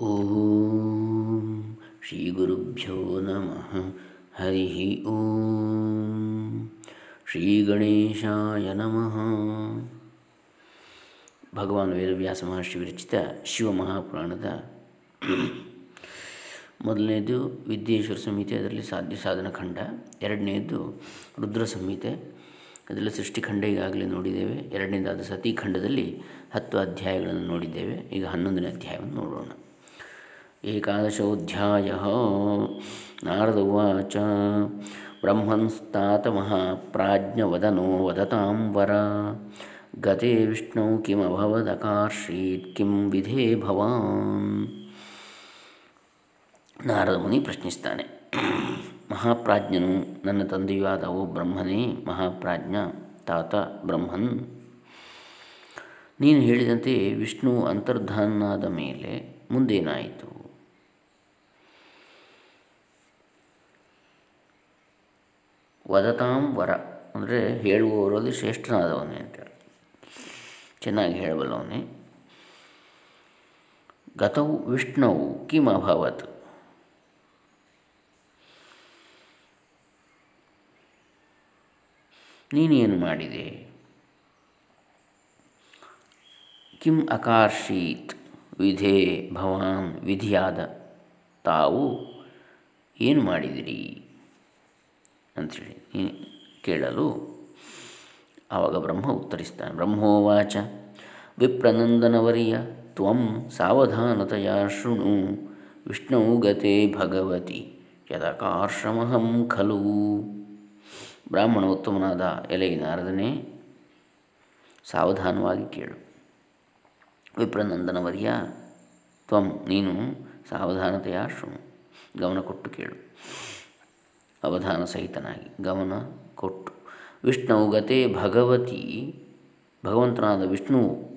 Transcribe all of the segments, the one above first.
ಓಂ ಶ್ರೀ ಗುರುಭ್ಯೋ ನಮಃ ಹರಿ ಓಂ ಶ್ರೀ ಗಣೇಶಾಯ ನಮಃ ಭಗವಾನ್ ವೇದವ್ಯಾಸ ಮಹರ್ಷಿ ವಿರಚಿತ ಶಿವಮಹಾಪುರಾಣದ ಮೊದಲನೇದು ವಿದ್ಯೇಶ್ವರ ಸಂಹಿತೆ, ಅದರಲ್ಲಿ ಸಾಧ್ಯ ಸಾಧನ ಖಂಡ. ಎರಡನೇದು ರುದ್ರ ಸಂಹಿತೆ, ಅದರಲ್ಲಿ ಸೃಷ್ಟಿಖಂಡ ಈಗಾಗಲೇ ನೋಡಿದ್ದೇವೆ. ಎರಡನೇದಾದ ಸತೀಖಂಡದಲ್ಲಿ ಹತ್ತು ಅಧ್ಯಾಯಗಳನ್ನು ನೋಡಿದ್ದೇವೆ. ಈಗ ಹನ್ನೊಂದನೇ ಅಧ್ಯಾಯವನ್ನು ನೋಡೋಣ. ನಾರದ ಉಚ ಬ್ರಹ್ಮನ್ಸ್ತಾತ ಮಹಾಪ್ರಾಜ್ಞವದನೋ ವದತಾಂ ವರ. ಗತೆ ವಿಷ್ಣು ಕಿಮಭವದಕಾರ್ಷೀತ್ ಕಿಂ ವಿಧೇ ಭವಾನ್. ನಾರದ ಮುನಿ ಪ್ರಶ್ನಿಸ್ತಾನೆ. ಮಹಾಪ್ರಾಜ್ಞನು ನನ್ನ ತಂದೆಯೂ ಆದ ಓ ಬ್ರಹ್ಮನೇ, ಮಹಾಪ್ರಾಜ್ಞ ತಾತ ಬ್ರಹ್ಮನ್. ನೀನು ಹೇಳಿದಂತೆ ವಿಷ್ಣು ಅಂತರ್ಧಾನಾದ ಮೇಲೆ ಮುಂದೇನಾಯಿತು? ವದತಾಂ ವರ ಅಂದರೆ ಹೇಳುವವರಲ್ಲಿ ಶ್ರೇಷ್ಠನಾದವನೇ ಅಂತೇಳಿ ಚೆನ್ನಾಗಿ ಹೇಳಬಲ್ಲವನೇ ಗತವು ವಿಷ್ಣುವು ಕಿಮ್ ಅಭವತ್ ನೀನೇನು ಮಾಡಿದೆ? ಕಿಂ ಅಕಾರ್ಷೀತ್ ವಿಧೇ ಭವಾನ್ ವಿಧಿಯಾದ ತಾವು ಏನು ಮಾಡಿದಿರಿ? ಅಂಥೇಳಿ ಕೇಳಲು ಆವಾಗ ಬ್ರಹ್ಮ ಉತ್ತರಿಸ್ತಾನೆ. ಬ್ರಹ್ಮೋವಾಚ, ವಿಪ್ರನಂದನವರಿಯ ತ್ವಂ ಸಾವಧಾನತೆಯ ಶೃಣು, ವಿಷ್ಣು ಗತೆ ಭಗವತಿ ಯದಕಾರ್ಷಮಹಂ ಖಲು. ಬ್ರಾಹ್ಮಣ ಉತ್ತಮನಾದ ಎಲೆ ನಾರದನೇ, ಸಾವಧಾನವಾಗಿ ಕೇಳು. ವಿಪ್ರನಂದನವರಿಯ ತ್ವಂ, ನೀನು ಸಾವಧಾನತೆಯ ಶೃಣು, ಗಮನ ಕೊಟ್ಟು ಕೇಳು. ಅವಧಾನ ಸಹಿತನಾಗಿ. ಗಮನ ಕೊಟ್ಟು. ವಿಷ್ಣು ಗತೆ ಭಗವತಿ. ಭಗವಂತನಾದ ವಿಷ್ಣು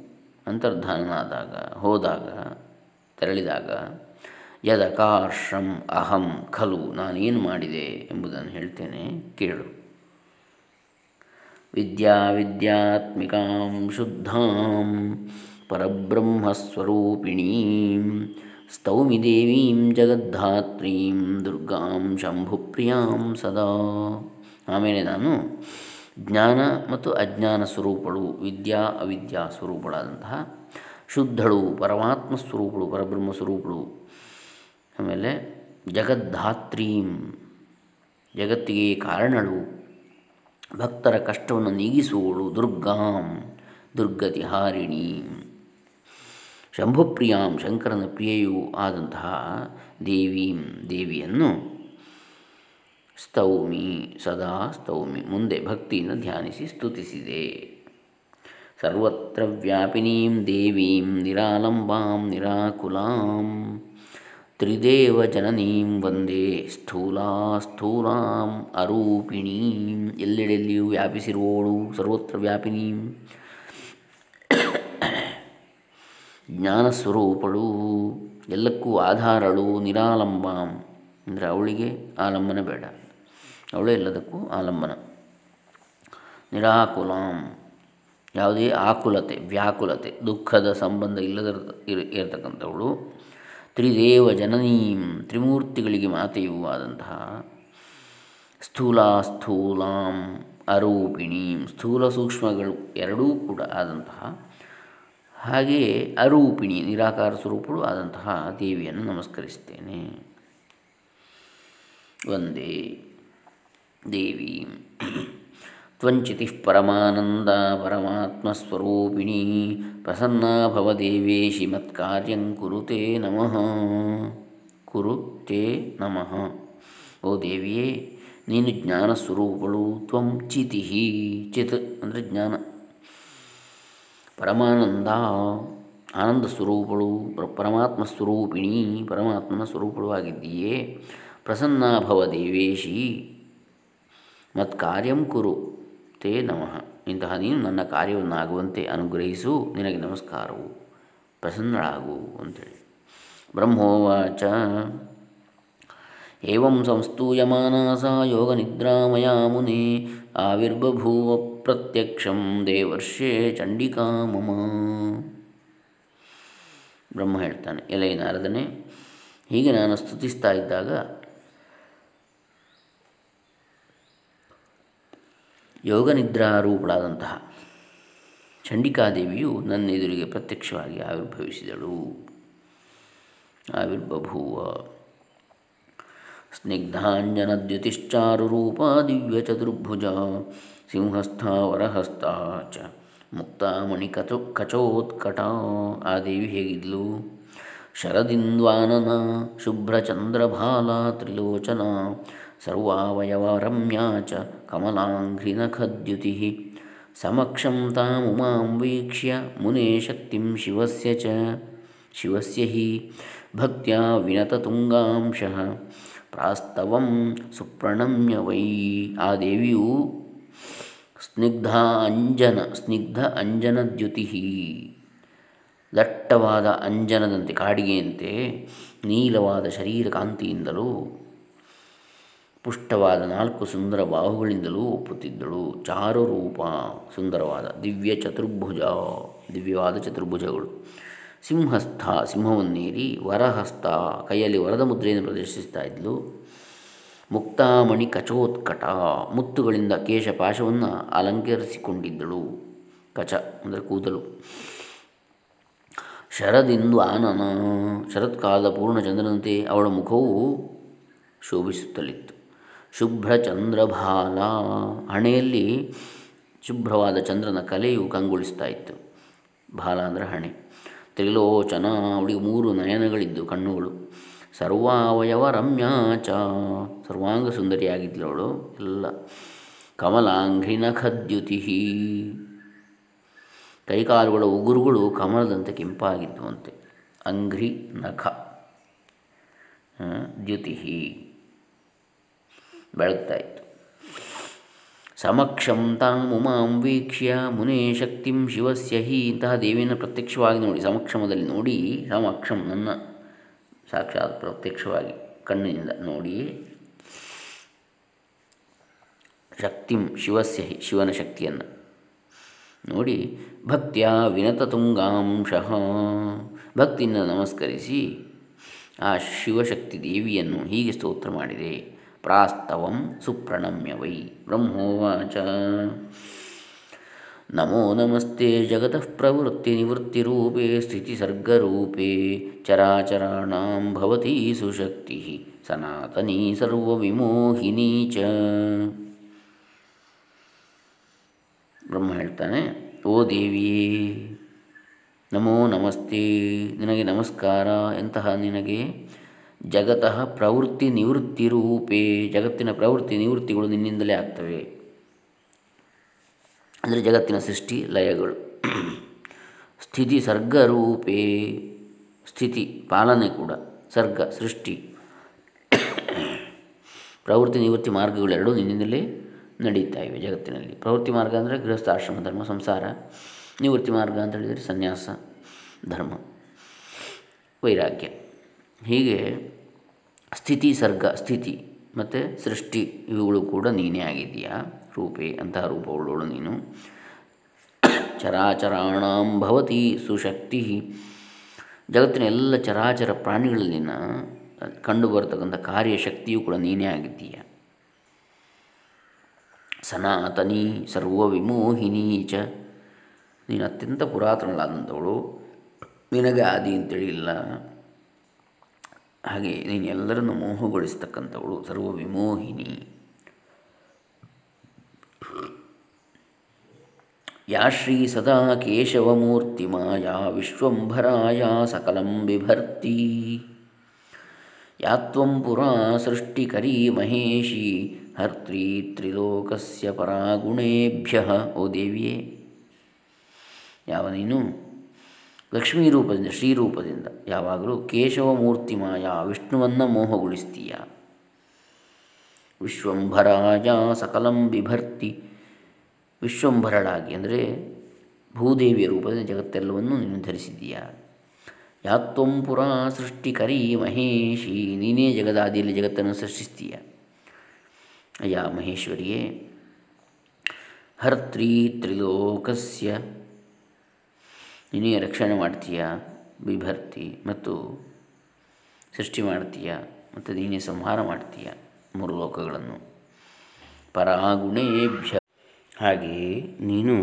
ಅಂತರ್ಧಾನನಾದಾಗ ಹೋದಾಗ, ತೆರಳಿದಾಗ, ಯದಕಾರ್ಷಂ ಅಹಂ ಖಲು ನಾನೇನು ಮಾಡಿದೆ ಎಂಬುದನ್ನು ಹೇಳ್ತೇನೆ, ಕೇಳು. ವಿದ್ಯಾ ವಿದ್ಯಾತ್ಮಿಕಾಂ ಶುದ್ಧಾಂ ಪರಬ್ರಹ್ಮಸ್ವರೂಪಿಣೀಂ ಸ್ತೌಮಿ ದೇವೀಂ ಜಗದ್ಧಾತ್ರೀಂ ದುರ್ಗಾಂ ಶಂಭುಪ್ರಿಯಾಂ ಸದಾ. ಆಮೇಲೆ ನಾನು ಜ್ಞಾನ ಮತ್ತು ಅಜ್ಞಾನ ಸ್ವರೂಪಳು, ವಿದ್ಯಾ ಅವಿದ್ಯಾ ಸ್ವರೂಪಳಾದಂತಹ ಶುದ್ಧಳು, ಪರಮಾತ್ಮ ಸ್ವರೂಪಳು, ಪರಬ್ರಹ್ಮ ಸ್ವರೂಪಳು. ಆಮೇಲೆ ಜಗದ್ಧಾತ್ರೀಂ, ಜಗತ್ತಿಗೆ ಕಾರಣಳು, ಭಕ್ತರ ಕಷ್ಟವನ್ನು ನೀಗಿಸುವಳು, ದುರ್ಗಾಂ ದುರ್ಗತಿ ಹಾರಿಣಿ ಶಂಭುಪ್ರಿಯಾಂ, ಶಂಕರನ ಪ್ರಿಯೆಯೂ ಆದಂತಹ ದೇವೀಂ, ದೇವಿಯನ್ನು ಸ್ತೌಮಿ, ಸದಾ ಸ್ತೌಮಿ, ಮುಂದೆ ಭಕ್ತಿಯನ್ನು ಧ್ಯಾನಿಸಿ ಸ್ತುತಿಸಿದೆ. ಸರ್ವತ್ರ ವ್ಯಾಪಿನೀಂ ದೇವೀಂ, ನಿರಾಲಂಬಾಂ, ನಿರಾಕುಲಾಂ, ತ್ರಿದೇವ ಜನನೀಂ ವಂದೇ ಸ್ಥೂಲಾ ಸ್ಥೂಲಾಂ ಅರೂಪಿಣೀಂ. ಎಲ್ಲೆಡೆಯಲ್ಲಿಯೂ ವ್ಯಾಪಿಸಿರುವವಳು ಸರ್ವತ್ರ ವ್ಯಾಪಿನೀಂ. ಜ್ಞಾನಸ್ವರೂಪಳು, ಎಲ್ಲಕ್ಕೂ ಆಧಾರಳು, ನಿರಾಲಂಬಾಂ. ಅಂದರೆ ಅವಳಿಗೆ ಆಲಂಬನ ಬೇಡ. ಅವಳೇ ಎಲ್ಲದಕ್ಕೂ ಆಲಂಬನ. ನಿರಾಕುಲಂ. ಯಾವುದೇ ಆಕುಲತೆ, ವ್ಯಾಕುಲತೆ, ದುಃಖದ ಸಂಬಂಧ ಇಲ್ಲದ ಇರತಕ್ಕಂಥವಳು. ತ್ರಿದೇವ ಜನನೀಂ, ತ್ರಿಮೂರ್ತಿಗಳಿಗೆ ಮಾತೆಯೂ ಆದಂತಹ. ಸ್ಥೂಲ ಸ್ಥೂಲಾಂ ಅರೂಪಿಣೀಂ, ಸ್ಥೂಲ ಸೂಕ್ಷ್ಮಗಳು ಎರಡೂ ಕೂಡ ಆದಂತಹ. ಹಾಗೆಯೇ ಅರೂಪಿಣಿ, ನಿರಾಕಾರ ಸ್ವರೂಪಳು ಆದಂತಹ ದೇವಿಯನ್ನು ನಮಸ್ಕರಿಸ್ತೇನೆ ಒಂದೇ. ದೇವಿ. ತ್ವಂಚಿತಿ ಪರಮಾನಂದ ಪರಮಾತ್ಮಸ್ವರೂಪಿಣಿ ಪ್ರಸನ್ನ ಭವದೇವೇಶಿ ಮತ್ಕಾರ್ಯಂ ಕುರುತೆ ನಮಃ. ಕುರುತೆ ನಮಃ. ಓ ದೇವಿಯೇ, ನೀನು ಜ್ಞಾನ ಸ್ವರೂಪಳು ತ್ವಂ ಚಿತಿ ಚಿತ್ ಅಂದರೆ ಜ್ಞಾನ. ಪರಮಾನಂದ ಆನಂದ ಸ್ವರೂಪಳು ಪರಮಾತ್ಮ ಸ್ವರೂಪಿಣಿ ಪರಮಾತ್ಮನ ಸ್ವರೂಪಳು ಆಗಿದ್ದೀಯೇ. ಪ್ರಸನ್ನ ಭವ ದೇವೇಶಿ ಮತ್ತು ಕಾರ್ಯಂ ಕುರು, ತೇ ನಮಃ. ಇಂತಹ ನೀನು ನನ್ನ ಕಾರ್ಯವನ್ನಾಗುವಂತೆ ಅನುಗ್ರಹಿಸು, ನಿನಗೆ ನಮಸ್ಕಾರವು. ಪ್ರಸನ್ನಳಾಗು ಅಂತೇಳಿ. ಬ್ರಹ್ಮೋವಾಚ. ಏವಂ ಯೋಗ ಯೋಗನಿದ್ರಾಮಯಾ ಮುನಿ, ಆವಿರ್ಬಭೂವ ಪ್ರತ್ಯಕ್ಷಂ ದೇವರ್ಷೇ ಚಂಡಿಕಾ ಮಮ. ಬ್ರಹ್ಮ ಹೇಳ್ತಾನೆ ಎಲೆ ನಾರದನೆ ಹೀಗೆ ನಾನು ಸ್ತುತಿಸ್ತಾ ಇದ್ದಾಗ ಯೋಗನಿದ್ರಾರೂಪಳಾದಂತಹ ಚಂಡಿಕಾದೇವಿಯು ನನ್ನ ಎದುರಿಗೆ ಪ್ರತ್ಯಕ್ಷವಾಗಿ ಆವಿರ್ಭವಿಸಿದಳು. ಆವಿರ್ಬಭೂವ. ಸ್ನಿಗ್ಧಾಂಜನದ್ಯುತಿಶ್ಚಾರುರೂಪ ದಿವ್ಯಚತುರ್ಭುಜ ಸಿಂಹಸ್ಥ ವರಹಸ್ಥ ಚ ಮುಕ್ತಾಮಣಿ ಕಚೋ ಕಚೋತ್ಕಟ. ಆ ದೇವಿ ಹೇಗಿದ್ಲು? ಶರದಿಂದ್ವಾನನ, ಶುಭ್ರಚಂದ್ರಭಾಲ, ತ್ರಿಲೋಚನ ಸರ್ವಾವಯವ ರಮ್ಯಾ ಚ ಕಮಲಾಂಘ್ರಿನಖದ್ಯುತಿ. ಸಮಕ್ಷಂ ತಾಮುಮಾಂ ವೀಕ್ಷ್ಯ ಮುನೇ ಶಕ್ತಿಂ ಶಿವಸ್ಯ ಚ ಶಿವಸ್ಯ ಹಿ. ಭಕ್ತ್ಯ ವಿನತತುಂಗಾಂಶಃ. ಪ್ರಾಸ್ತವಂ ಸುಪ್ರಣಮ್ಯ ವೈ. ಆ ದೇವಿಯು ಸ್ನಿಗ್ಧ ಅಂಜನ, ಸ್ನಿಗ್ಧ ಅಂಜನದ್ಯುತಿ. ದಟ್ಟವಾದ ಅಂಜನದಂತೆ ಕಾಡಿಗೆಯಂತೆ ನೀಲವಾದ ಶರೀರ ಕಾಂತಿಯಿಂದಲೂ ಪುಷ್ಟವಾದ ನಾಲ್ಕು ಸುಂದರ ಬಾಹುಗಳಿಂದಲೂ ಒಪ್ಪುತ್ತಿದ್ದಳು. ಚಾರು ರೂಪ ಸುಂದರವಾದ ದಿವ್ಯ ಚತುರ್ಭುಜ, ದಿವ್ಯವಾದ ಚತುರ್ಭುಜಗಳು. ಸಿಂಹಸ್ಥ, ಸಿಂಹವನ್ನೇರಿ ವರಹಸ್ತ ಕೈಯಲ್ಲಿ ವರದ ಮುದ್ರೆಯನ್ನು ಪ್ರದರ್ಶಿಸ್ತಾ ಇದ್ಲು. ಮುಕ್ತಾಮಣಿ ಕಚೋತ್ಕಟ ಮುತ್ತುಗಳಿಂದ ಕೇಶಪಾಶವನ್ನು ಅಲಂಕರಿಸಿಕೊಂಡಿದ್ದಳು. ಕಚ ಅಂದರೆ ಕೂದಲು. ಶರದಿಂದು ಆನನ, ಶರತ್ಕಾಲದ ಪೂರ್ಣಚಂದ್ರನಂತೆ ಅವಳ ಮುಖವು ಶೋಭಿಸುತ್ತಲಿತ್ತು. ಶುಭ್ರ ಚಂದ್ರಭಾಲ ಹಣೆಯಲ್ಲಿ ಶುಭ್ರವಾದ ಚಂದ್ರನ ಕಲೆಯು ಕಂಗೊಳಿಸ್ತಾ ಇತ್ತು. ಬಾಲ ಅಂದರೆ ಹಣೆ. ತ್ರಿಲೋಚನ ಅವಳಿಗೆ ಮೂರು ನಯನಗಳಿದ್ದು ಕಣ್ಣುಗಳು. ಸರ್ವಾವಯವ ರಮ್ಯಾಚ ಸರ್ವಾಂಗ ಸುಂದರಿಯಾಗಿದ್ಲು ಅವಳು. ಎಲ್ಲ. ಕಮಲಾಂಘ್ರಿ ನಖದ್ಯುತಿ ಕೈಕಾಲುಗಳ ಉಗುರುಗಳು ಕಮಲದಂತೆ ಕೆಂಪಾಗಿದ್ದುವಂತೆ. ಅಂಘ್ರಿ ನಖ. ದ್ಯುತಿ ಬೆಳಗ್ತಾ ಇತ್ತು. ಸಮಕ್ಷಂ ತಾಂ ಉಮಾಂ ವೀಕ್ಷ್ಯ, ಮುನೇ ಶಕ್ತಿಂ ಶಿವಸ್ಯ ಹಿ ಇಂತಹ ದೇವಿಯನ್ನು ಪ್ರತ್ಯಕ್ಷವಾಗಿ ನೋಡಿ, ಸಮಕ್ಷಮದಲ್ಲಿ ನೋಡಿ, ಸಮಕ್ಷಂ ನನ್ನ ಸಾಕ್ಷಾತ್ ಪ್ರತ್ಯಕ್ಷವಾಗಿ ಕಣ್ಣಿನಿಂದ ನೋಡಿ, ಶಕ್ತಿಂ ಶಿವಸ್ಯ ಹಿ, ಶಿವನ ಶಕ್ತಿಯನ್ನು ನೋಡಿ, ಭಕ್ತಿಯ ವಿನತ ತುಂಗಾಂಶಃ ಭಕ್ತಿಯಿಂದ ನಮಸ್ಕರಿಸಿ, ಆ ಶಿವಶಕ್ತಿ ದೇವಿಯನ್ನು ಹೀಗೆ ಸ್ತೋತ್ರ ಮಾಡಿದೆ. ಪ್ರಾಸ್ತವಂ ಸುಪ್ರಣಮ್ಯ ವೈ ಬ್ರಹ್ಮೋವಾಚ ನಮೋ ನಮಸ್ತೆ ಜಗತಃ ಪ್ರವೃತ್ತಿ ನಿವೃತ್ತಿರೂಪೇ ಸ್ಥಿತಿಸರ್ಗರೂಪೇ ಚರಾಚರಾಣಾಂ ಭವತಿ ಸುಶಕ್ತಿ ಸನಾತನಿ ಸರ್ವವಿಮೋಹಿನಿ ಚ ಬ್ರಹ್ಮ ಹೇಳ್ತಾನೆ, ಓ ದೇವಿಯೇ, ನಮೋ ನಮಸ್ತೆ, ನಿನಗೆ ನಮಸ್ಕಾರ, ಎಂತಹ ನಿನಗೆ ಜಗತಃ ಪ್ರವೃತ್ತಿ ನಿವೃತ್ತಿ ರೂಪೇ, ಜಗತ್ತಿನ ಪ್ರವೃತ್ತಿ ನಿವೃತ್ತಿಗಳು ನಿನ್ನಿಂದಲೇ ಆಗ್ತವೆ. ಅಂದರೆ ಜಗತ್ತಿನ ಸೃಷ್ಟಿ ಲಯಗಳು. ಸ್ಥಿತಿ ಸರ್ಗರೂಪೇ ಸ್ಥಿತಿ ಪಾಲನೆ ಕೂಡ, ಸರ್ಗ ಸೃಷ್ಟಿ. ಪ್ರವೃತ್ತಿ ನಿವೃತ್ತಿ ಮಾರ್ಗಗಳೆರಡೂ ನಿನ್ನಿಂದಲೇ ನಡೀತಾ ಇವೆ ಜಗತ್ತಿನಲ್ಲಿ. ಪ್ರವೃತ್ತಿ ಮಾರ್ಗ ಅಂದರೆ ಗೃಹಸ್ಥಾಶ್ರಮ ಧರ್ಮ, ಸಂಸಾರ. ನಿವೃತ್ತಿ ಮಾರ್ಗ ಅಂತ ಹೇಳಿದರೆ ಸನ್ಯಾಸ, ಧರ್ಮ, ವೈರಾಗ್ಯ. ಹೀಗೆ ಸ್ಥಿತಿ, ಸರ್ಗ, ಸ್ಥಿತಿ ಮತ್ತು ಸೃಷ್ಟಿ ಇವುಗಳು ಕೂಡ ನೀನೇ ಆಗಿದೆಯಾ ರೂಪೇ ಅಂತಹ ರೂಪವುಳ್ಳವಳು ನೀನು. ಚರಾಚರಾಣಾಂ ಭವತಿ ಸುಶಕ್ತಿ. ಜಗತ್ತಿನ ಎಲ್ಲ ಚರಾಚರ ಪ್ರಾಣಿಗಳಲ್ಲಿನ ಕಂಡು ಬರತಕ್ಕಂಥ ಕಾರ್ಯಶಕ್ತಿಯು ಕೂಡ ನೀನೇ ಆಗಿದ್ದೀಯ. ಸನಾತನಿ ಸರ್ವವಿಮೋಹಿನಿ ಚ. ನೀನು ಅತ್ಯಂತ ಪುರಾತನಳಾದಂಥವಳು. ನಿನಗೆ ಆದಿ ಅಂತೇಳಿ ಇಲ್ಲ. ಹಾಗೆ ನೀನು ಎಲ್ಲರನ್ನು ಮೋಹಗೊಳಿಸ್ತಕ್ಕಂಥವಳು ಸರ್ವ ವಿಮೋಹಿನಿ ಯಾ ಶ್ರೀ ಸದಾ ಕೇಶವಮೂರ್ತಿ ಮಾಯಾ ವಿಶ್ವಂಭರಾಯ ಸಕಲಂ ಬಿಭರ್ತಿ ಯಾತ್ವಂ ಪುರಾ ಸೃಷ್ಟಿಕರಿ ಮಹೇಶಿ ಹರ್ತ್ರಿ ತ್ರಿಲೋಕಸ್ಯ ಪರಾಗುಣೇಭ್ಯ, ಓ ದೇವಿಯೇ. ಯಾವ ನೀನು ಲಕ್ಷ್ಮೀ ರೂಪದಿಂದ ಶ್ರೀರೂಪದಿಂದ ಯಾವಾಗಲೂ ಕೇಶವ ಮೂರ್ತಿ ಮಾಯಾ ವಿಷ್ಣುವನ್ನು ಮೋಹಗೊಳಿಸ್ತೀಯ? ವಿಶ್ವಂಭರಾಯ ಸಕಲಂ ಬಿಭರ್ತಿ. ವಿಶ್ವಂಭರಳಾಗಿ ಅಂದರೆ ಭೂದೇವಿಯ ರೂಪದಿಂದ ಜಗತ್ತೆಲ್ಲವನ್ನು ನೀನು ಧರಿಸಿದ್ದೀಯ? ಯಾತ್ವಂ ಪುರಾ ಸೃಷ್ಟಿಕರಿ ಮಹೇಶಿ, ನೀನೇ ಜಗದಾದಿಯಲ್ಲಿ ಜಗತ್ತನ್ನು ಸೃಷ್ಟಿಸ್ತೀಯ? ಅಯ್ಯ ಮಹೇಶ್ವರಿಯೇ, ಹರ್ತ್ರಿ ತ್ರಿಲೋಕಸ್ಯ ನೀನೇ ರಕ್ಷಣೆ ಮಾಡ್ತೀಯ? ಬಿಭರ್ತಿ ಮತ್ತು ಸೃಷ್ಟಿ ಮಾಡ್ತೀಯ? ಮತ್ತು ನೀನೇ ಸಂಹಾರ ಮಾಡ್ತೀಯ? ಮೂರು ಲೋಕಗಳನ್ನು. ಪರಾಗುಣೇಭ್ಯ. ಹಾಗೆ ನೀನು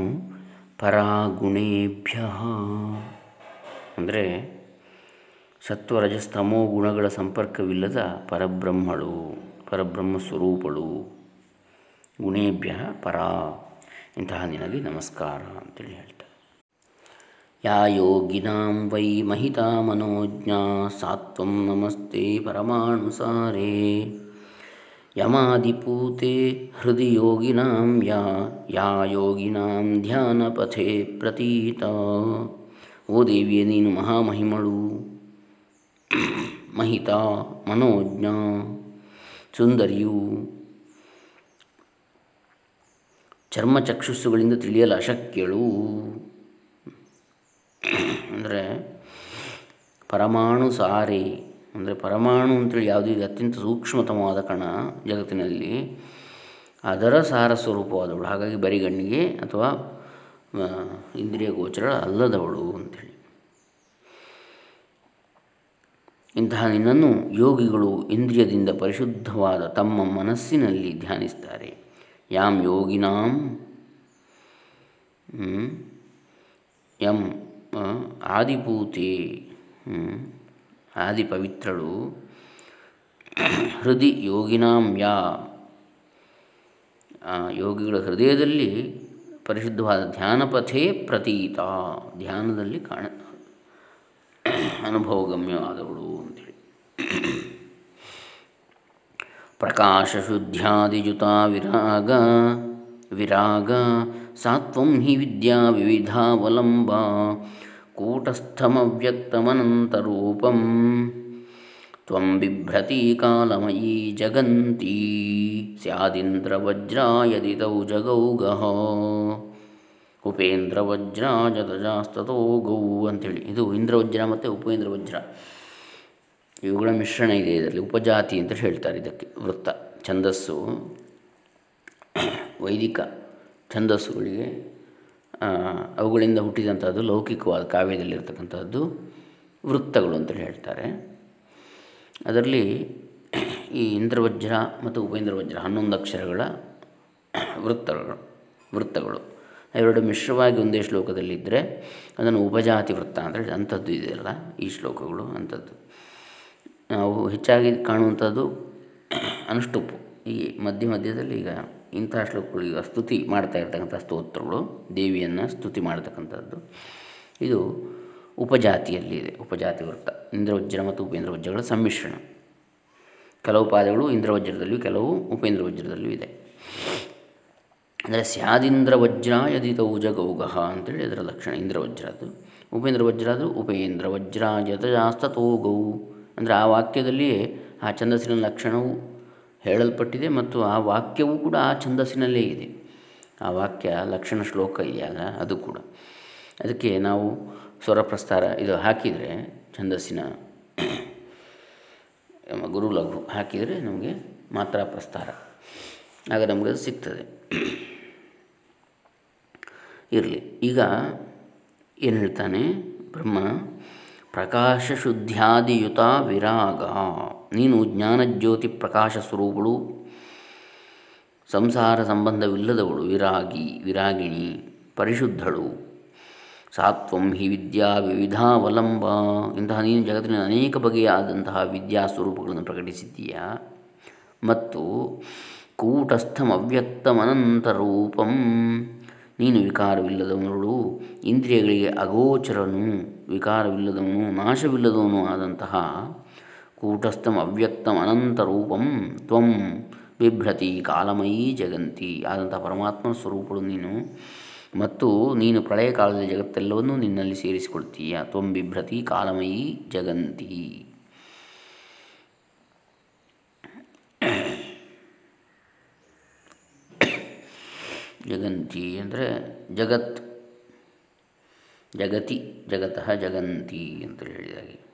ಪರಾಗುಣೇಭ್ಯ. ಅಂದರೆ ಸತ್ವರಜಸ್ತಮೋ ಗುಣಗಳ ಸಂಪರ್ಕವಿಲ್ಲದ ಪರಬ್ರಹ್ಮಳು ಪರಬ್ರಹ್ಮ ಸ್ವರೂಪಳು ಗುಣೇಭ್ಯ ಪರಾ. ಇಂತಹ ನಿನಗೆ ನಮಸ್ಕಾರ ಅಂತೇಳಿ ಹೇಳ್ತಾರೆ. ಯಾ ಯೋಗಿನಾಂ ವೈ ಮಹಿತಾ ಮನೋಜ್ಞಾ ಸಾತ್ವಂ ನಮಸ್ತೆ ಪರಮಾಣುಸಾರೇ ಯಮಾದಿಪೂತೆ ಹೃದಯ ಯೋಗಿನಾಂ ಯಾ ಯಾ ಯೋಗಿನಾಂ ಧ್ಯಾನಪಥೆ ಪ್ರತೀತ. ಓ ದೇವಿಯ, ನೀನು ಮಹಾಮಹಿಮಳು. ಮಹಿತ ಮನೋಜ್ಞ ಸುಂದರಿಯು. ಚರ್ಮಚಕ್ಷುಸ್ಸುಗಳಿಂದ ತಿಳಿಯಲು ಅಶಕ್ಯಳು. ಅಂದರೆ ಪರಮಾಣು ಸಾರಿ, ಅಂದರೆ ಪರಮಾಣು ಅಂತೇಳಿ ಯಾವುದು ಇದೆ, ಅತ್ಯಂತ ಸೂಕ್ಷ್ಮತಮವಾದ ಕಣ ಜಗತ್ತಿನಲ್ಲಿ, ಅದರ ಸಾರ ಸ್ವರೂಪವಾದವಳು. ಹಾಗಾಗಿ ಬರಿಗಣ್ಣಿಗೆ ಅಥವಾ ಇಂದ್ರಿಯ ಗೋಚರ ಅಲ್ಲದವಳು ಅಂಥೇಳಿ ಇಂತಹ ನಿನ್ನನ್ನು ಯೋಗಿಗಳು ಇಂದ್ರಿಯದಿಂದ ಪರಿಶುದ್ಧವಾದ ತಮ್ಮ ಮನಸ್ಸಿನಲ್ಲಿ ಧ್ಯಾನಿಸ್ತಾರೆ. ಯಾಂ ಯೋಗಿನಾಂ ಯಂ ಆದಿಭೂತಿ ಆದಿ ಪವಿತ್ರಳು ಹೃದಯ ಯೋಗಿನಾಂ ಯಾ ಯೋಗಿಗಳ ಹೃದಯದಲ್ಲಿ ಪರಿಶುದ್ಧವಾದ ಧ್ಯಾನಪಥೇ ಪ್ರತೀತ. ಧ್ಯಾನದಲ್ಲಿ ಕಾಣ, ಅನುಭವಗಮ್ಯವಾದವಳು ಅಂತೇಳಿ. ಪ್ರಕಾಶಶುದ್ಧ್ಯಾದಿಯುತ ವಿರಾಗ ವಿರಾಗ ಸಾತ್ವಂ ಹಿ ವಿದ್ಯಾ ವಿವಿಧಾವಲಂಬ ಕೂಟಸ್ಥಮವ್ಯಕ್ತಮನಂತರೂಪಂ. ತ್ವಂ ಬಿಭ್ರತಿ ಕಾಲಮಯೀ ಜಗಂತೀ. ಸ್ಯಾದಿಂದ್ರವಜ್ರಾಯದಿತೌ ಜಗೌಗಃ. ಉಪೇಂದ್ರ ಜತಜಾಸ್ತತೋ ಗೌ ಅಂಥೇಳಿ ಇದು ಇಂದ್ರವಜ್ರ ಮತ್ತು ಉಪೇಂದ್ರ ವಜ್ರ ಇವುಗಳ ಮಿಶ್ರಣ ಇದೆ ಇದರಲ್ಲಿ. ಉಪಜಾತಿ ಅಂತ ಹೇಳ್ತಾರೆ ಇದಕ್ಕೆ ವೃತ್ತ, ಛಂದಸ್ಸು, ವೈದಿಕ. ಛಂದಸ್ಸುಗಳಿಗೆ ಅವುಗಳಿಂದ ಹುಟ್ಟಿದಂಥದ್ದು ಲೌಕಿಕವಾದ ಕಾವ್ಯದಲ್ಲಿರ್ತಕ್ಕಂಥದ್ದು ವೃತ್ತಗಳು ಅಂತೇಳಿ ಹೇಳ್ತಾರೆ. ಅದರಲ್ಲಿ ಈ ಇಂದ್ರವಜ್ರ ಮತ್ತು ಉಪೇಂದ್ರವಜ್ರ, ಹನ್ನೊಂದು ಅಕ್ಷರಗಳ ವೃತ್ತಗಳು ವೃತ್ತಗಳು. ಎರಡು ಮಿಶ್ರವಾಗಿ ಒಂದೇ ಶ್ಲೋಕದಲ್ಲಿದ್ದರೆ ಅದನ್ನು ಉಪಜಾತಿ ವೃತ್ತ ಅಂದರೆ ಅಂಥದ್ದು ಇದೆಯಲ್ಲ ಈ ಶ್ಲೋಕಗಳು, ಅಂಥದ್ದು. ನಾವು ಹೆಚ್ಚಾಗಿ ಕಾಣುವಂಥದ್ದು ಅನುಷ್ಟುಪ್ಪು ಈ ಮಧ್ಯ ಮಧ್ಯದಲ್ಲಿ ಈಗ ಇಂತಹ ಶ್ಲೋಕಗಳು ಈಗ ಸ್ತುತಿ ಮಾಡ್ತಾ ಇರ್ತಕ್ಕಂಥ ಸ್ತೋತ್ರಗಳು, ದೇವಿಯನ್ನು ಸ್ತುತಿ ಮಾಡ್ತಕ್ಕಂಥದ್ದು. ಇದು ಉಪಜಾತಿಯಲ್ಲಿದೆ ಉಪಜಾತಿ ವೃತ್ತ. ಇಂದ್ರವಜ್ರ ಮತ್ತು ಉಪೇಂದ್ರವಜ್ರಗಳ ಸಮ್ಮಿಶ್ರಣ. ಕೆಲವು ಪಾದಗಳು ಇಂದ್ರವಜ್ರದಲ್ಲಿಯೂ, ಕೆಲವು ಉಪೇಂದ್ರ ವಜ್ರದಲ್ಲಿಯೂ ಇದೆ. ಅಂದರೆ ಸ್ಯಾದಿಂದ್ರ ವಜ್ರ ಯದಿತೌ ಜಗೌಗಹ ಅಂತೇಳಿ ಅದರ ಲಕ್ಷಣ ಇಂದ್ರವಜ್ರದ್ದು ಉಪೇಂದ್ರ ವಜ್ರ ಅದು ಉಪೇಂದ್ರ ವಜ್ರ ಗೌ ಅಂದರೆ ಆ ವಾಕ್ಯದಲ್ಲಿಯೇ ಆ ಛಂದಸ್ಸಿನ ಲಕ್ಷಣವು ಹೇಳಲ್ಪಟ್ಟಿದೆ ಮತ್ತು ಆ ವಾಕ್ಯವೂ ಕೂಡ ಆ ಛಂದಸ್ಸಿನಲ್ಲೇ ಇದೆ. ಆ ವಾಕ್ಯ ಲಕ್ಷಣ ಶ್ಲೋಕ ಇದೆಯಲ್ಲ ಅದು ಕೂಡ. ಅದಕ್ಕೆ ನಾವು ಸ್ವರ ಪ್ರಸ್ತಾರ ಇದು ಹಾಕಿದರೆ ಛಂದಸ್ಸಿನ ಗುರು ಲಘು ಹಾಕಿದರೆ ನಮಗೆ ಮಾತ್ರ ಪ್ರಸ್ತಾರ. ಆಗ ನಮಗೆ ಅದು ಸಿಗ್ತದೆ. ಇರಲಿ. ಈಗ ಏನು ಹೇಳ್ತಾನೆ? ಬ್ರಹ್ಮ ಪ್ರಕಾಶ ಶುದ್ಧ್ಯಾದಿಯುತ ವಿರಾಗ. ನೀನು ಜ್ಞಾನಜ್ಯೋತಿ ಪ್ರಕಾಶ ಸ್ವರೂಪಳು, ಸಂಸಾರ ಸಂಬಂಧವಿಲ್ಲದವಳು, ವಿರಾಗಿ, ವಿರಾಗಿಣಿ, ಪರಿಶುದ್ಧಳು. ಸಾತ್ವಂ ಹಿ ವಿದ್ಯಾ ವಿವಿಧಾವಲಂಬ. ಇಂತಹ ನೀನು ಜಗತ್ತಿನ ಅನೇಕ ಬಗೆಯಾದಂತಹ ವಿದ್ಯಾ ಸ್ವರೂಪಗಳನ್ನು ಪ್ರಕಟಿಸಿದ್ದೀಯಾ? ಮತ್ತು ಕೂಟಸ್ಥಮವ್ಯಕ್ತಮನಂತರೂಪಂ ನೀನು ವಿಕಾರವಿಲ್ಲದವನು ಇಂದ್ರಿಯಗಳಿಗೆ ಅಗೋಚರನು, ವಿಕಾರವಿಲ್ಲದವನು, ನಾಶವಿಲ್ಲದವನು ಆದಂತಹ ಕೂಟಸ್ಥಂ ಅವ್ಯಕ್ತಂ ಅನಂತರೂಪಂ ತ್ವಂ ಬಿಭ್ರತಿ ಕಾಲಮಯೀ ಜಗಂತಿ. ಆದಂತಹ ಪರಮಾತ್ಮನ ಸ್ವರೂಪಗಳು ನೀನು. ಮತ್ತು ನೀನು ಪ್ರಳಯ ಕಾಲದ ಜಗತ್ತೆಲ್ಲವನ್ನೂ ನಿನ್ನಲ್ಲಿ ಸೇರಿಸಿಕೊಳ್ತೀಯ. ತ್ವಂ ಬಿಭ್ರತಿ ಕಾಲಮಯೀ ಜಗಂತಿ. ಜಗಂತಿ ಅಂದರೆ ಜಗತ್. ಜಗತಿ, ಜಗತಃ ಜಗಂತಿ ಅಂತ ಹೇಳಿದಾಗೆ.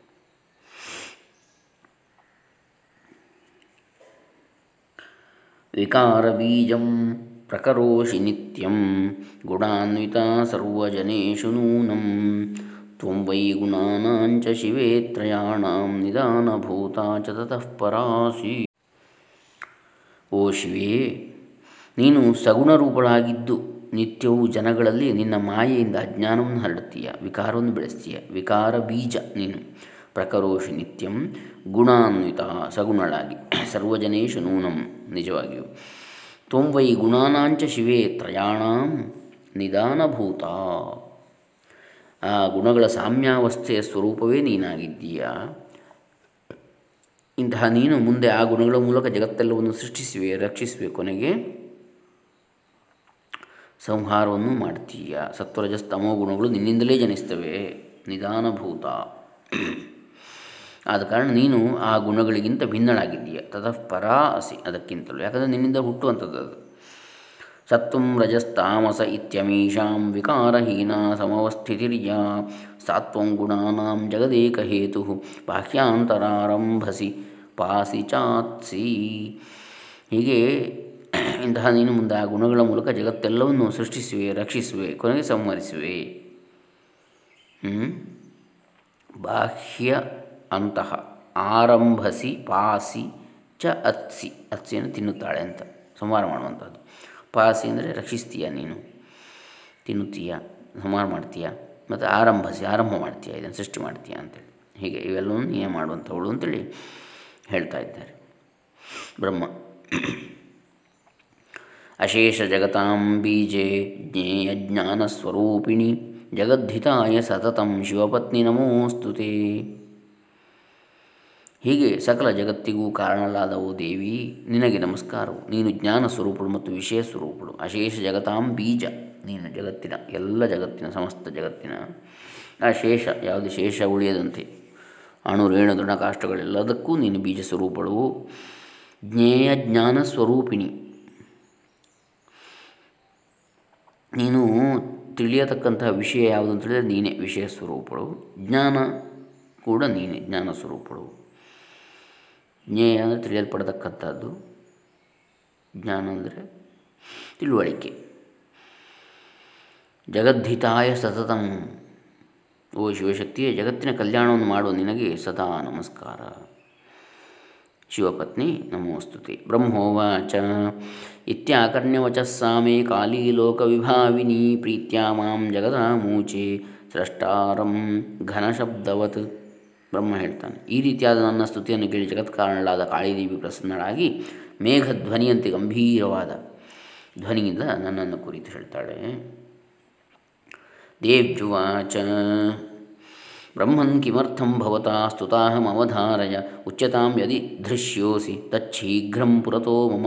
ವಿಕಾರಬೀಜಂ ಪ್ರಕರೋಷಿ ನಿತ್ಯಂ ಗುಣಾನ್ವಿತ ಸರ್ವಜನೇಶು ನೂನಂ ತ್ವಂ ವೈ ಗುಣಾನಾಂಚ ಶಿವೇತ್ರಯಾಣ ನಿಧಾನಭೂತ ಚ ತತಃ ಪರಾಸಿ ಓ ಶಿವೇ ನೀನು ಸಗುಣರೂಪಳಾಗಿದ್ದು ನಿತ್ಯವೂ ಜನಗಳಲ್ಲಿ ನಿನ್ನ ಮಾಯೆಯಿಂದ ಅಜ್ಞಾನವನ್ನು ಹರಡುತ್ತೀಯ, ವಿಕಾರವನ್ನು ಬೆಳೆಸ್ತೀಯ ವಿಕಾರ ಬೀಜ ನೀನು. ಪ್ರಕರೋಷಿ ನಿತ್ಯಂ ಗುಣಾನ್ವಿತ ಸಗುಣಳಾಗಿ. ಸರ್ವಜನೇಶು ನೂನಂ ನಿಜವಾಗಿಯೂ. ತ್ವಂ ವೈ ಗುಣಾನಾಂಚ ಶಿವೇ ತ್ರಯಾಣಾಂ ನಿಧಾನಭೂತ ಆ ಗುಣಗಳ ಸಾಮ್ಯಾವಸ್ಥೆಯ ಸ್ವರೂಪವೇ ನೀನಾಗಿದ್ದೀಯಾ? ಇಂತಹ ನೀನು ಮುಂದೆ ಆ ಗುಣಗಳ ಮೂಲಕ ಜಗತ್ತೆಲ್ಲವನ್ನು ಸೃಷ್ಟಿಸುವೆ, ರಕ್ಷಿಸುವೆ ಕೊನೆಗೆ. ಸಂಹಾರವನ್ನು ಮಾಡ್ತೀಯ? ಸತ್ವರಜಸ್ತಮೋ ಗುಣಗಳು ನಿನ್ನಿಂದಲೇ ಜನಿಸ್ತವೆ. ನಿಧಾನಭೂತ ಆದ ಕಾರಣ ನೀನು ಆ ಗುಣಗಳಿಗಿಂತ ಭಿನ್ನಳಾಗಿದ್ದೀಯ. ತತಃ ಪರಾ ಅಸಿ ಅದಕ್ಕಿಂತಲೂ. ಯಾಕಂದರೆ ನಿನ್ನಿಂದ ಹುಟ್ಟುವಂಥದ್ದು ಅದು. ಸತ್ವಂ ರಜಸ್ತಾಮಸ ಇತ್ಯಮೀಷಾಂ ವಿಕಾರಹೀನ ಸಮವಸ್ಥಿತಿರ್ಯ ಸಾತ್ವಂ ಗುಣಾನಾಂ ಜಗದೇಕ ಹೇತು ಬಾಹ್ಯಾಂತರಾರಂಭಸಿ ಪಾಸಿ ಚಾತ್ಸಿ. ಹೀಗೆ ಇಂತಹ ನೀನು ಮುಂದೆ ಆ ಗುಣಗಳ ಮೂಲಕ ಜಗತ್ತೆಲ್ಲವನ್ನು ಸೃಷ್ಟಿಸುವೆ, ರಕ್ಷಿಸುವೆ, ಕೊನೆಗೆ ಸಂಹರಿಸುವೆ. ಬಾಹ್ಯ ಅಂತಹ ಆರಂಭಸಿ ಪಾಸಿ ಚ ಅತ್ಸಿ. ಅತ್ಸಿಯನ್ನು ತಿನ್ನುತ್ತಾಳೆ ಅಂತ ಸಂಹಾರ ಮಾಡುವಂಥದ್ದು. ಪಾಸಿ ಅಂದರೆ ರಕ್ಷಿಸ್ತೀಯ ನೀನು? ತಿನ್ನುತ್ತೀಯ? ಸಂಹಾರ ಮಾಡ್ತೀಯ? ಮತ್ತು ಆರಂಭಸಿ, ಆರಂಭ ಮಾಡ್ತೀಯ? ಇದನ್ನು ಸೃಷ್ಟಿ ಮಾಡ್ತೀಯ ಅಂತೇಳಿ. ಹೀಗೆ ಇವೆಲ್ಲವೂ ನೀನೇ ಮಾಡುವಂಥವಳು ಅಂತೇಳಿ ಹೇಳ್ತಾ ಇದ್ದಾರೆ. ಬ್ರಹ್ಮ. ಅಶೇಷ ಜಗತಾಂ ಬೀಜೆ ಜ್ಞೇಯ ಜ್ಞಾನಸ್ವರೂಪಿಣಿ ಜಗದ್ಧಿತಾಯ ಸತತಂ ಶಿವಪತ್ನಿ ನಮೋಸ್ತುತೆ. ಹೀಗೆ ಸಕಲ ಜಗತ್ತಿಗೂ ಕಾರಣಲಾದವು ದೇವಿ, ನಿನಗೆ ನಮಸ್ಕಾರವು. ನೀನು ಜ್ಞಾನ ಸ್ವರೂಪಳು ಮತ್ತು ವಿಷಯ ಸ್ವರೂಪಳು. ಅಶೇಷ ಜಗತಾಂ ಬೀಜ. ನೀನು ಜಗತ್ತಿನ, ಎಲ್ಲ ಜಗತ್ತಿನ, ಸಮಸ್ತ ಜಗತ್ತಿನ. ಆ ಶೇಷ, ಯಾವುದು ಶೇಷ ಉಳಿಯದಂತೆ. ಅಣು, ರೇಣು, ದೃಢ ಕಾಷ್ಟಗಳೆಲ್ಲದಕ್ಕೂ ನೀನು ಬೀಜ ಸ್ವರೂಪಳು. ಜ್ಞೇಯ ಜ್ಞಾನ ಸ್ವರೂಪಿಣಿ. ನೀನು ತಿಳಿಯತಕ್ಕಂತಹ ವಿಷಯ ಯಾವುದು ಅಂತ ಹೇಳಿದರೆ ನೀನೇ ವಿಷಯ ಸ್ವರೂಪಳು. ಜ್ಞಾನ ಕೂಡ ನೀನೇ, ಜ್ಞಾನ ಸ್ವರೂಪಳು. ಜ್ಞೇಯ ಅಂದರೆ ತಿಳಿಯಲ್ಪಡತಕ್ಕಂಥದ್ದು. ಜ್ಞಾನ ಅಂದರೆ ತಿಳುವಳಿಕೆ. ಜಗದ್ಧಿತಾಯ ಸತತಂ. ಓ ಶಿವಶಕ್ತಿಯೇ, ಜಗತ್ತಿನ ಕಲ್ಯಾಣವನ್ನು ಮಾಡುವ ನಿನಗೆ ಸದಾ ನಮಸ್ಕಾರ. ಶಿವಪತ್ನಿ, ನಮೋಸ್ತುತಿ. ಬ್ರಹ್ಮೋವಾಚ. ಇತ್ಯಾಕರ್ಣ್ಯವಚ ಸಾಮೇ ಕಾಲೀ ಲೋಕವಿಭಾವಿನಿ ಪ್ರೀತ್ಯಾ ಮಾಂ ಜಗದಾಮೂಚೆ. ಸ್ರಷ್ಟಾರಂ ಘನಶಬ್ದವತ್. ಬ್ರಹ್ಮ ಹೇಳ್ತಾನೆ. ಈ ರೀತಿಯಾದ ನನ್ನ ಸ್ತುತಿಯನ್ನು ಕೇಳಿ ಜಗತ್ಕಾರಣಳಾದ ಕಾಳಿದೇವಿ ಪ್ರಸನ್ನಳಾಗಿ ಮೇಘಧ್ವನಿಯಂತೆ ಗಂಭೀರವಾದ ಧ್ವನಿಯಿಂದ ನನ್ನನ್ನು ಕುರಿತು ಹೇಳ್ತಾಳೆ. ದೇವ್ಯುವಾಚ. ಬ್ರಹ್ಮನ್ ಕಿಮರ್ಥಂ ಭವತಾ ಸ್ತುತಾಹಮವಧಾರಯ ಉಚ್ಯತಾಂ ಯದಿ ಧೃಶ್ಯೋಸಿ ತಚ್ಛೀಘ್ರಂ ಪುರತೋ ಮಮ.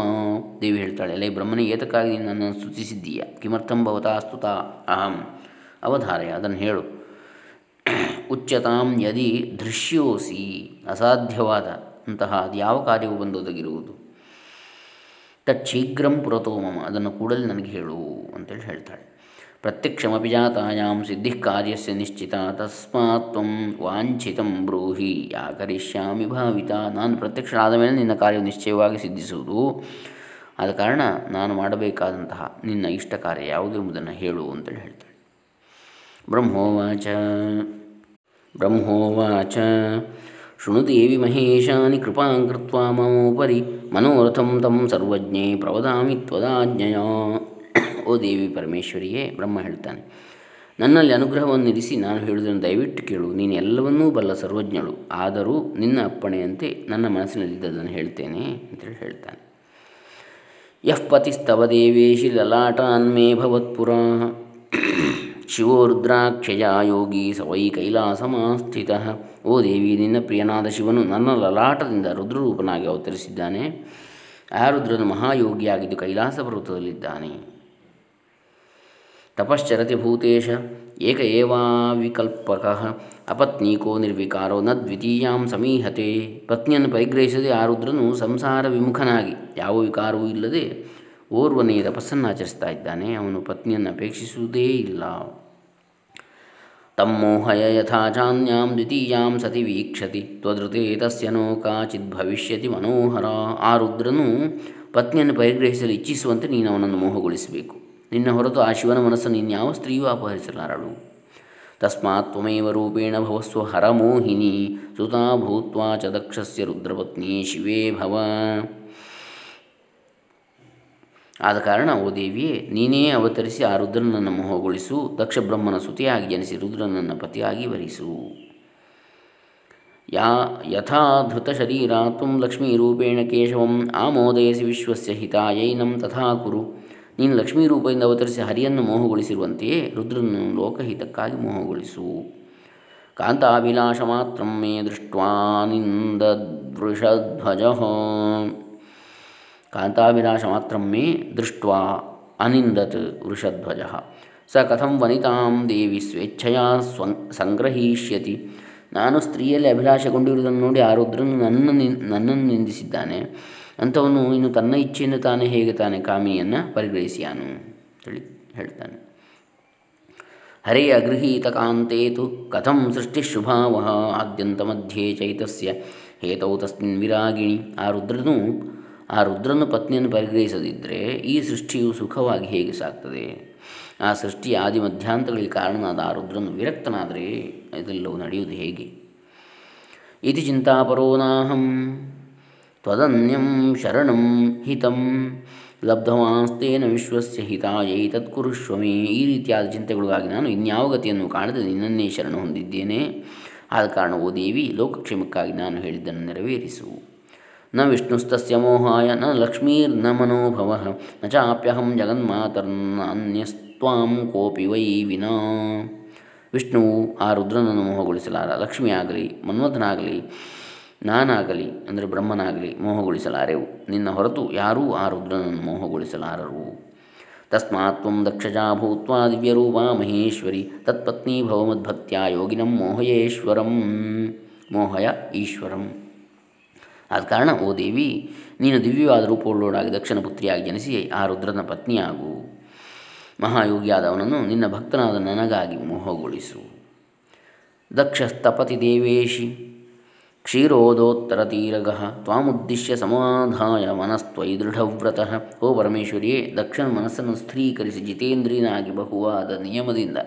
ದೇವಿ ಹೇಳ್ತಾಳೆ ಅಲ್ಲೇ ಬ್ರಹ್ಮನೇ, ಏತಕ್ಕಾಗಿ ನೀನು ನನ್ನನ್ನು ಸ್ತುತಿಸಿದ್ದೀಯ? ಕಿಮರ್ಥಂ ಭವತಾ ಸ್ತುತ ಅಹಂ ಅವಧಾರಯ. ಅದನ್ನು ಹೇಳು. ಉಚ್ಯತಾಂ ಯದಿ ದೃಶ್ಯೋಸಿ, ಅಸಾಧ್ಯವಾದ ಅಂತಹ ಅದು ಯಾವ ಕಾರ್ಯವು ಬಂದು ಒದಗಿರುವುದು ತಚ್ಛೀಘ್ರಂ ಪುರತೋ ಮಮ, ಅದನ್ನು ಕೂಡಲೇ ನನಗೆ ಹೇಳು ಅಂತೇಳಿ ಹೇಳ್ತಾಳೆ. ಪ್ರತ್ಯಕ್ಷಮಿ ಜಾತಾಯಾಂ ಸಿದ್ಧಿ ಕಾರ್ಯಸ್ಯ ನಿಶ್ಚಿತ, ತಸ್ಮಾತ್ ತ್ವಂ ವಾಂಛಿತಂ ಬ್ರೂಹಿ, ಯಾ ಕರಿಷ್ಯಾಮಿ ಭಾವಿತ, ನಾನು ಪ್ರತ್ಯಕ್ಷನಾದ ಮೇಲೆ ನಿನ್ನ ಕಾರ್ಯ ನಿಶ್ಚಯವಾಗಿ ಸಿದ್ಧಿಸುವುದು. ಆದ ಕಾರಣ ನಾನು ಮಾಡಬೇಕಾದಂತಹ ನಿನ್ನ ಇಷ್ಟ ಕಾರ್ಯ ಯಾವುದು ಎಂಬುದನ್ನು ಹೇಳು ಅಂತೇಳಿ ಹೇಳ್ತಾಳೆ. ಬ್ರಹ್ಮೋವಾಚ. ಬ್ರಹ್ಮೋವಾಚ ಶೃಣುದೇವಿ ಮಹೇಶಾನಿ ಕೃಪಾಂ ಕೃತ್ವಾ ಮಮೋಪರಿ ಮನೋರಥಂ ತಂ ಸರ್ವಜ್ಞೆ ಪ್ರವದಾಮಿ ತ್ವದಾಜ್ಞೆಯ ಓ ದೇವಿ ಪರಮೇಶ್ವರಿಯೇ ಬ್ರಹ್ಮ ಹೇಳ್ತಾನೆ, ನನ್ನಲ್ಲಿ ಅನುಗ್ರಹವನ್ನು ಇರಿಸಿ ನಾನು ಹೇಳುವುದನ್ನು ದಯವಿಟ್ಟು ಕೇಳು, ನೀನು ಎಲ್ಲವನ್ನೂ ಬಲ್ಲ ಸರ್ವಜ್ಞಳು, ಆದರೂ ನಿನ್ನ ಅಪ್ಪಣೆಯಂತೆ ನನ್ನ ಮನಸ್ಸಿನಲ್ಲಿದ್ದದನ್ನು ಹೇಳ್ತೇನೆ ಅಂತೇಳಿ ಹೇಳ್ತಾನೆ. ಯಃ ಪತಿಸ್ತವ ದೇವೇಶಿ ಲಲಾಟಾನ್ಮೇ ಭವತ್ಪುರ. ಶಿವೋ ರುದ್ರಾಕ್ಷಯ ಯೋಗಿ ಸವೈ ಕೈಲಾಸಮಾಸ್ಥಿತ. ಓ ದೇವಿ, ನಿನ್ನ ಪ್ರಿಯನಾದ ಶಿವನು ನನ್ನ ಲಲಾಟದಿಂದ ರುದ್ರರೂಪನಾಗಿ ಅವತರಿಸಿದ್ದಾನೆ. ಆ ರುದ್ರನು ಮಹಾಯೋಗಿಯಾಗಿದ್ದು ಕೈಲಾಸ ಪರ್ವತದಲ್ಲಿದ್ದಾನೆ. ತಪಶ್ಚರತಿ ಭೂತೇಶ, ಏಕ ಏವಾವಿಕಲ್ಪಕ ಅಪತ್ನೀಕೋ ನಿರ್ವಿಕಾರೋ, ನ ದ್ವಿತೀಯಾಂ ಸಮೀಹತೆ. ಪತ್ನಿಯನ್ನು ಪರಿಗ್ರಹಿಸದೆ ಆ ರುದ್ರನು ಸಂಸಾರ ವಿಮುಖನಾಗಿ, ಯಾವ ವಿಕಾರವೂ ಇಲ್ಲದೆ ಓರ್ವನೇ ತಪಸ್ಸನ್ನಾಚರಿಸ್ತಾ ಇದ್ದಾನೆ. ಅವನು ಪತ್ನಿಯನ್ನು ಅಪೇಕ್ಷಿಸುವುದೇ ಇಲ್ಲ. ತಮ್ಮೋಹಯ ಯಥಾ ಚಾನ್ಯಾಂ ದ್ವಿತೀಯಾಂ ಸತಿ ವೀಕ್ಷತಿ ತ್ವದೃತೆ ತಸ್ಯ ನೋ ಕಾಚಿದ್ ಭವಿಷ್ಯತಿ ಮನೋಹರ ಆ ರುದ್ರನು ಪತ್ನಿಯನ್ನು ಪರಿಗ್ರಹಿಸಲು ಇಚ್ಛಿಸುವಂತೆ ನೀನು ಅವನನ್ನು ಮೋಹಗೊಳಿಸಬೇಕು। ನಿನ್ನ ಹೊರತು ಆ ಶಿವನ ಮನಸ್ಸನ್ನು ಇನ್ಯಾವ ಸ್ತ್ರೀಯೂ ಅಪಹರಿಸಲಾರಳು। ತಸ್ಮಾತ್ ತ್ವಮೇವ ರೂಪೇಣ ಭವಸ್ವ ಹರಮೋಹಿನಿ। ಸುತಾ ಭೂತ್ವಾ ಚ ದಕ್ಷಸ್ಯ ರುದ್ರಪತ್ನಿ ಶಿವೇ ಭವ। ಆದ ಕಾರಣ, ಓ ದೇವಿಯೇ, ನೀನೇ ಅವತರಿಸಿ ಆ ರುದ್ರನನ್ನು ಮೋಹಗೊಳಿಸು ದಕ್ಷ ಬ್ರಹ್ಮನ ಸುತಿಯಾಗಿ ಜನಿಸಿ ರುದ್ರನನ್ನು ಪತಿಯಾಗಿ ವರಿಸು. ಯಾ, ಯಥಾ ಧೃತಶರೀರಾ ಲಕ್ಷ್ಮೀ ಲಕ್ಷ್ಮೀರೂಪೇಣ ಕೇಶವಂ, ಆಮೋದಯಸಿ ವಿಶ್ವಸ್ಯ ಹಿತಾಯೈನಂ ತಥಾ ಕುರು. ನೀನು ಲಕ್ಷ್ಮೀ ರೂಪದಿಂದ ಅವತರಿಸಿ ಹರಿಯನ್ನು ಮೋಹಗೊಳಿಸಿರುವಂತೆಯೇ ರುದ್ರನನ್ನು ಲೋಕಹಿತಕ್ಕಾಗಿ ಮೋಹಗೊಳಿಸು. ಕಾಂತಾಭಿಲಾಷ ಮಾತ್ರ ಮೇ ದೃಷ್ಟ್ವಾನಿಂದೃಷಧ್ವಜ ಕಾಂತಾಭಿಲಾಷ ಮಾತ್ರ ಮೇ दृष्ट्वा ಅನಿಂದತ್ ವೃಷಧ್ವಜ ಸ ಕಥಂ ವನಿತಾಂ ದೇವಿ ಸ್ವೇಚ್ಛೆಯ ಸ್ವಂ ಸಂಗ್ರಹೀಷ್ಯತಿ ನಾನು ಸ್ತ್ರೀಯಲ್ಲಿ ಅಭಿಲಾಷೆಗೊಂಡಿರುವುದನ್ನು ನೋಡಿ ಆ ರುದ್ರನು ನನ್ನ ನನ್ನನ್ನು ನಿಂದಿಸಿದ್ದಾನೆ। ಅಂಥವನು ಇನ್ನು ತನ್ನ ಇಚ್ಛೆಯಿಂದ ತಾನೇ ಹೇಗೆ ತಾನೇ ಕಾಮಿಯನ್ನು ಪರಿಗ್ರಹಿಸಿಯಾನು? ಹೇಳಿ, ಹೇಳ್ತಾನೆ. ಹರೇ ಅಗೃಹೀತ ಕಾಂತೇತು ಕಥಂ ಶುಭಾವ ಆದ್ಯಂತ ಮಧ್ಯೆ ಚೈತಸ್ಯ, ಹೇತೌ ತಸ್ಮಿನ್ ವಿರಾಗಿಣಿ। ಆ ರುದ್ರನು ಆ ರುದ್ರನ ಪತ್ನಿಯನ್ನು ಪರಿಗ್ರಹಿಸದಿದ್ದರೆ ಈ ಸೃಷ್ಟಿಯು ಸುಖವಾಗಿ ಹೇಗೆ ಸಾಗ್ತದೆ? ಆ ಸೃಷ್ಟಿಯ ಆದಿ ಮಧ್ಯಾಂತಗಳಿಗೆ ಕಾರಣನಾದ ಆ ರುದ್ರನು ವಿರಕ್ತನಾದರೆ ಇದೆಲ್ಲವೂ ನಡೆಯುವುದು ಹೇಗೆ? ಇತಿ ಚಿಂತಾಪರೋ ನಾಹಂ, ತ್ವದನ್ಯಂ ಶರಣಂ ಹಿತಂ, ಲಬ್ಧವಾಸ್ತೇನ ವಿಶ್ವಸ್ಯ ಹಿತಾಯೈ ತತ್ಕುರುಷ್ವಮೇ ಈ ರೀತಿಯಾದ ಚಿಂತೆಗಳಿಗಾಗಿ ನಾನು ಇನ್ಯಾವ ಗತಿಯನ್ನು ಕಾಣದೆ ನಿನ್ನನ್ನೇ ಶರಣ ಹೊಂದಿದ್ದೇನೆ. ಆದ ಕಾರಣ ಓ ದೇವಿ, ಲೋಕಕ್ಷೇಮಕ್ಕಾಗಿ ನಾನು ಹೇಳಿದ್ದನ್ನು ನೆರವೇರಿಸು. ನ ವಿಷ್ಣುಸ್ತಸ್ಯ ಮೋಹಾಯ, ನ ಲಕ್ಷ್ಮೀರ್ನ ಮನೋಭವ ನ ಚಾಪ್ಯಹಂ ಜಗನ್ಮಾತರ್ನಾನ್ಯಸ್ತ್ವಾಂ ಕೋಪಿ ವೈ ವಿನಾ. ವಿಷ್ಣುವು ಆ ರುದ್ರನನ್ನು ಮೋಹಗೊಳಿಸಲಾರ, ಲಕ್ಷ್ಮಿಯಾಗಲಿ ಮನ್ಮಥನಾಗಲಿ ನಾನಾಗಲಿ, ಅಂದರೆ ಬ್ರಹ್ಮನಾಗಲಿ ಮೋಹಗೊಳಿಸಲಾರೆವು. ನಿನ್ನ ಹೊರತು ಯಾರೂ ಆ ರುದ್ರನನ್ನು ಮೋಹಗೊಳಿಸಲಾರರು. ತಸ್ಮಾತ್ ದಕ್ಷಜಾ ಭೂತ್ವಾ ದಿವ್ಯರೂಪಾ ಮಹೇಶ್ವರಿ, ತತ್ಪತ್ನಿ ಭವಮದ್ಭಕ್ತ್ಯಾ ಯೋಗಿನಂ ಮೋಹಯೇಶ್ವರಂ. ಮೋಹಯ ಈಶ್ವರಂ. ಆದ ಕಾರಣ, ಓ ದೇವಿ, ನೀನು ದಿವ್ಯವಾದ ರೂಪವುಳ್ಳೋಡಾಗಿ ದಕ್ಷಿಣ ಪುತ್ರಿಯಾಗಿ ಜನಿಸಿ, ಆ ರುದ್ರನ ಪತ್ನಿಯಾಗು. ಮಹಾಯೋಗಿಯಾದವನನ್ನು ನಿನ್ನ ಭಕ್ತನಾದ ನನಗಾಗಿ ಮೋಹಗೊಳಿಸು. ದಕ್ಷಸ್ತಪತಿ ದೇವೇಶಿ, ಕ್ಷೀರೋದೋತ್ತರ ತೀರಗ, ತ್ವಾಮುದ್ದಿಶ್ಯ ಸಮಾಧಾಯ ಮನಸ್ತ್ವಯಿ ದೃಢವ್ರತಃ, ಓ ಪರಮೇಶ್ವರಿಯೇ, ದಕ್ಷಿಣ ಮನಸ್ಸನ್ನು ಸ್ಥಿರೀಕರಿಸಿ ಜಿತೇಂದ್ರಿಯನಾಗಿ ಬಹುವಾದ ನಿಯಮದಿಂದ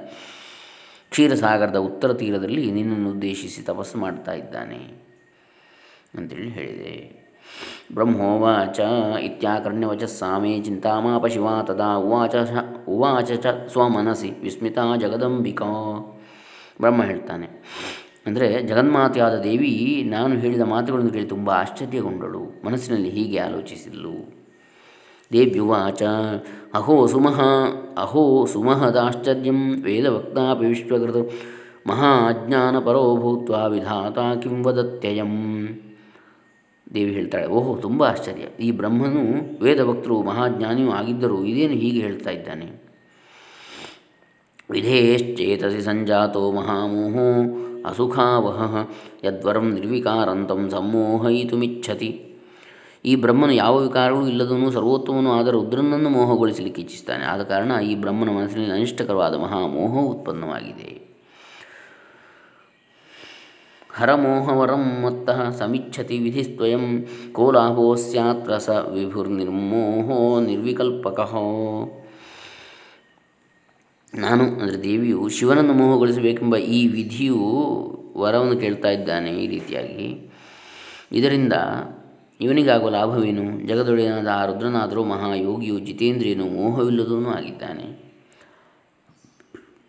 ಕ್ಷೀರಸಾಗರದ ಉತ್ತರ ತೀರದಲ್ಲಿ ನಿನ್ನನ್ನು ಉದ್ದೇಶಿಸಿ ತಪಸ್ಸು ಮಾಡ್ತಾ ಇದ್ದಾನೆ. ಅಂತೇಳಿ ಹೇಳಿದೆ ಬ್ರಹ್ಮೋವಾಚ ಇತ್ಯಾಕರ್ಣ್ಯವಚ ಸಾಮೇ ಚಿಂತಾಮಾಪ ಶಿವ ತದಾ ಉವಾಚ ಉವಾಚ ಚ ಸ್ವಮನಸಿ ವಿಸ್ಮಿತಾ ಜಗದಂಬಿಕಾ. ಬ್ರಹ್ಮ ಹೇಳ್ತಾನೆ. ಅಂದರೆ ಜಗನ್ಮಾತೆಯಾದ ದೇವಿ ನಾನು ಹೇಳಿದ ಮಾತುಗಳನ್ನು ಕೇಳಿ ತುಂಬ ಆಶ್ಚರ್ಯಗೊಂಡಳು. ಮನಸ್ಸಿನಲ್ಲಿ ಹೀಗೆ ಆಲೋಚಿಸಿದ್ಲು. ದೇವ್ಯುವಾಚ, ಅಹೋ ಸುಮಹ, ಅಹೋ ಸುಮಹದಾಶ್ಚರ್ಯಂ ವೇದವಕ್ತಾಪಿ ವಿಶ್ವಕೃತ ಮಹಾಜ್ಞಾನಪರೋ ಭೂತ್ವ ವಿಧಾತ ಕಿಂ ವದತ್ಯಯಂ. ದೇವಿ ಹೇಳ್ತಾಳೆ, ಓಹೋ, ತುಂಬ ಆಶ್ಚರ್ಯ. ಈ ಬ್ರಹ್ಮನು ವೇದಭಕ್ತರು, ಮಹಾಜ್ಞಾನಿಯೂ ಆಗಿದ್ದರೂ ಇದೇನು ಹೀಗೆ ಹೇಳ್ತಾ ಇದ್ದಾನೆ? ವಿಧೇಶ್ಚೇತಸಿ ಸಂಜಾತೋ ಮಹಾಮೋಹೋ ಅಸುಖಾವಹ ಯದ್ವರಂ ನಿರ್ವಿಕಾರಂತಂ ಸಮ್ಮೋಹಯಿತುಮಿಚ್ಛತಿ. ಈ ಬ್ರಹ್ಮನು ಯಾವ ವಿಕಾರವೂ ಇಲ್ಲದವನು ಸರ್ವೋತ್ತಮನೂ ಆದ ರುದ್ರನನ್ನು ಮೋಹಗೊಳಿಸಲಿಕ್ಕೆ ಇಚ್ಛಿಸ್ತಾನೆ ಆದ ಕಾರಣ ಈ ಬ್ರಹ್ಮನ ಮನಸ್ಸಿನಲ್ಲಿ ಅನಿಷ್ಟಕರವಾದ ಮಹಾಮೋಹ ಉತ್ಪನ್ನವಾಗಿದೆ. ಹರಮೋಹವರಂ ಮತ್ತಃ ಸಮಿಚ್ಛತಿ ವಿಧಿಸ್ತ್ವಯಂ ಕೋ ಲಾಭೋಸ್ಯಾತ್ರ ಸ ವಿಭುರ್ನಿರ್ಮೋಹೋ ನಿರ್ವಿಕಲ್ಪಕಃ ನಾನು ಅಂದರೆ ದೇವಿಯು ಶಿವನನ್ನು ಮೋಹಗೊಳಿಸಬೇಕೆಂಬ ಈ ವಿಧಿಯು ವರವನ್ನು ಕೇಳ್ತಾ ಇದ್ದಾನೆ ಈ ರೀತಿಯಾಗಿ. ಇದರಿಂದ ಇವನಿಗಾಗುವ ಲಾಭವೇನು? ಜಗದೊಡೆಯನಾದ ಆ ರುದ್ರನಾದರೂ ಮಹಾಯೋಗಿಯು ಜಿತೇಂದ್ರಿಯನು ಮೋಹವಿಲ್ಲದೂ ಆಗಿದ್ದಾನೆ.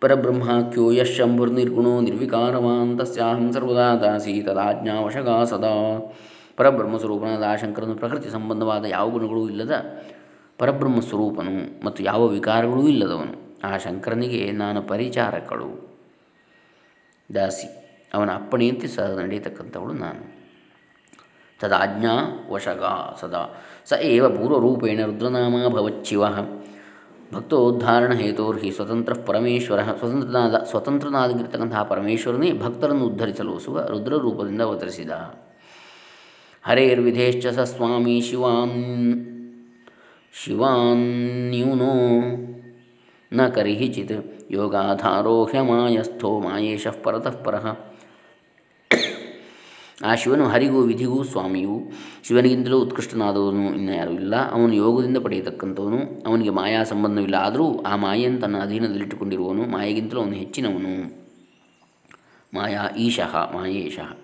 ಪರಬ್ರಹ್ಮಾಖ್ಯೋ ಯಶಂಭುರ್ನಿರ್ಗುಣೋ ನಿರ್ವಿಕಾರವಾನ್ ತಸ್ಯಾಹಂ ಸರ್ವದಾ ದಾಸಿ ತದಾಜ್ಞಾವಶಗ ಸದಾ ಪರಬ್ರಹ್ಮ ಸ್ವರೂಪನಾದ ಆ ಪ್ರಕೃತಿ ಸಂಬಂಧವಾದ ಯಾವ ಗುಣಗಳೂ ಇಲ್ಲದ ಪರಬ್ರಹ್ಮ ಸ್ವರೂಪನು ಮತ್ತು ಯಾವ ವಿಕಾರಗಳೂ ಇಲ್ಲದವನು, ಆ ಶಂಕರನಿಗೆ ನಾನು ಪರಿಚಾರಕಳು. ದಾಸಿ, ಅವನ ಅಪ್ಪಣೆಯಂತೆ ಸಹ ನಡೆಯತಕ್ಕಂಥವಳು ನಾನು. ತದಾಜ್ಞಾ ವಶಗ ಸದಾ, ಸ ಏವ ಪೂರ್ವರೂಪೇಣ ರುದ್ರನಾಮ ಭವಚ್ಚಿವ. ಭಕ್ತೋದ್ಧಾರಣ ಹೇತೋರ್ಹಿ ಸ್ವತಂತ್ರ ಪರಮೇಶ್ವರ, ಸ್ವತಂತ್ರನಾದ ಸ್ವತಂತ್ರನಾಗಿರ್ತಕ್ಕಂತಹ ಪರಮೇಶ್ವರನೇ ಭಕ್ತರನ್ನು ಉದ್ಧರಿಸಲು ರುದ್ರ ರೂಪದಿಂದ ಅವತರಿಸಿದ. ಹರೇರ್ವಿಧೇಶ್ಚ ಸ ಸ್ವಾಮಿ ಶಿವಾನ್ ಶಿವಾನ್ಯೂನೋ ನ ಕರಿಹಿಚಿತ್ ಯೋಗಾಧಾರೋ ಹ್ಯಮಾಯಸ್ಥೋ ಮಾಯೇಶ ಪರತಃ ಪರಃ. ಆ ಶಿವನು ಹರಿಗೂ ವಿಧಿಗೂ ಸ್ವಾಮಿಯು. ಶಿವನಿಗಿಂತಲೂ ಉತ್ಕೃಷ್ಟನಾದವನು ಇನ್ನು ಯಾರೂ ಇಲ್ಲ. ಅವನು ಯೋಗದಿಂದ ಪಡೆಯತಕ್ಕಂಥವನು. ಅವನಿಗೆ ಮಾಯಾ ಸಂಬಂಧವಿಲ್ಲ ಆದರೂ ಆ ಮಾಯೆಯನ್ನು ತನ್ನ ಅಧೀನದಲ್ಲಿಟ್ಟುಕೊಂಡಿರುವವನು. ಮಾಯೆಗಿಂತಲೂ ಅವನು ಹೆಚ್ಚಿನವನು. ಮಾಯಾ ಈಶಃ, ಮಾಯೇಶಃ.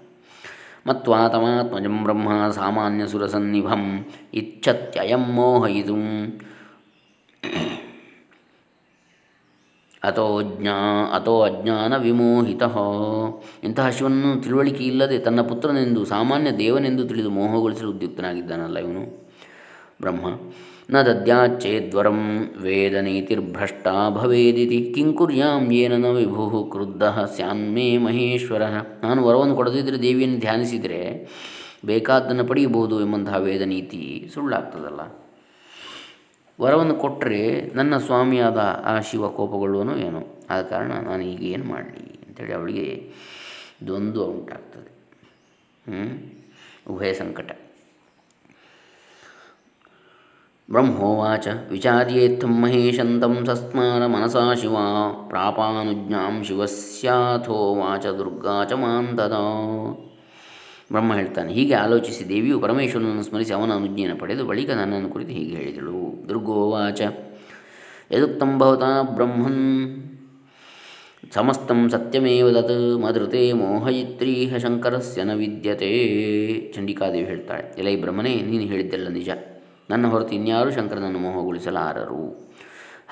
ಮತ್ವಾ ತಮಾತ್ಮಜಂ ಬ್ರಹ್ಮ ಸಾಮಾನ್ಯ ಸುರಸನ್ನಿಭಂ ಇಚ್ಛತ್ಯಯಂ ಮೋಹಯಿತು ಅಥೋ ಜ್ಞಾ ಅಥೋ ಅಜ್ಞಾನ ವಿಮೋಹಿತ. ಇಂತಹ ಶಿವನನ್ನು ತಿಳುವಳಿಕೆ ಇಲ್ಲದೆ ತನ್ನ ಪುತ್ರನೆಂದು, ಸಾಮಾನ್ಯ ದೇವನೆಂದು ತಿಳಿದು ಮೋಹಗೊಳಿಸಲು ಉದ್ಯುಕ್ತನಾಗಿದ್ದಾನಲ್ಲ ಇವನು? ಬ್ರಹ್ಮ, ನ ದದ್ಯಾಚ್ಚೇದ್ವರಂ ವೇದ ನೀತಿರ್ಭ್ರಷ್ಟ ಭವೇದಿತಿ ಕಿಂಕುರ್ಯಾಂ ಏನ ನ ವಿಭು ಕ್ರುದ್ಧ ಸ್ಯಾನ್ಮೇ ಮಹೇಶ್ವರ. ನಾನು ವರವನ್ನು ಕೊಡದಿದ್ದರೆ ದೇವಿಯನ್ನು ಧ್ಯಾನಿಸಿದರೆ ಬೇಕಾದ್ದನ್ನು ಪಡೆಯಬಹುದು ಎಂಬಂತಹ ವೇದ ನೀತಿ ಸುಳ್ಳಾಗ್ತದಲ್ಲ. ವರವನ್ನು ಕೊಟ್ಟರೆ ನನ್ನ ಸ್ವಾಮಿಯಾದ ಆ ಶಿವ ಕೋಪಗೊಳ್ಳುವನು ಏನೋ? ಆದ ಕಾರಣ ನಾನು ಈಗ ಏನು ಮಾಡಲಿ ಅಂಥೇಳಿ ಅವಳಿಗೆ ದ್ವಂದ್ವ ಉಂಟಾಗ್ತದೆ. ಉಭಯ ಸಂಕಟ. ಬ್ರಹ್ಮೋವಾಚ ವಿಚಾರ್ಯೇತ್ಥಂ ಮಹೇಶಂತಂ ಸಸ್ಮಾರ ಮನಸಾ ಶಿವ ಪ್ರಾಪಾನುಜ್ಞಾಂ ಶಿವಸ್ಯಾಥೋವಾಚ ದುರ್ಗಾ ಚ ಮಾಂತದ ಬ್ರಹ್ಮ ಹೇಳ್ತಾನೆ, ಹೀಗೆ ಆಲೋಚಿಸಿ ದೇವಿಯು ಪರಮೇಶ್ವರನನ್ನು ಸ್ಮರಿಸಿ ಅವನ ಅನುಜ್ಞೆಯನ್ನು ಪಡೆದು ಬಳಿಕ ನನ್ನನ್ನು ಕುರಿತು ಹೀಗೆ ಹೇಳಿದಳು. ದುರ್ಗೋವಾಚ ಯದುಕ್ತಂ ಭವತಾ ಬ್ರಹ್ಮನ್ ಸಮಸ್ತಂ ಸತ್ಯಮೇವ ತತ್ ಮಧುತೆ ಮೋಹಯಿತ್ರೀಹ ಶಂಕರಸ್ಯ ನ ವಿದ್ಯತೆ ಚಂಡಿಕಾದೇವಿ ಹೇಳ್ತಾಳೆ, ಎಲೈ ಬ್ರಹ್ಮನೇ, ನೀನು ಹೇಳಿದ್ದೆಲ್ಲ ನಿಜ. ನನ್ನ ಹೊರತು ಇನ್ಯಾರೂ ಶಂಕರನನ್ನು ಮೋಹಗೊಳಿಸಲಾರರು.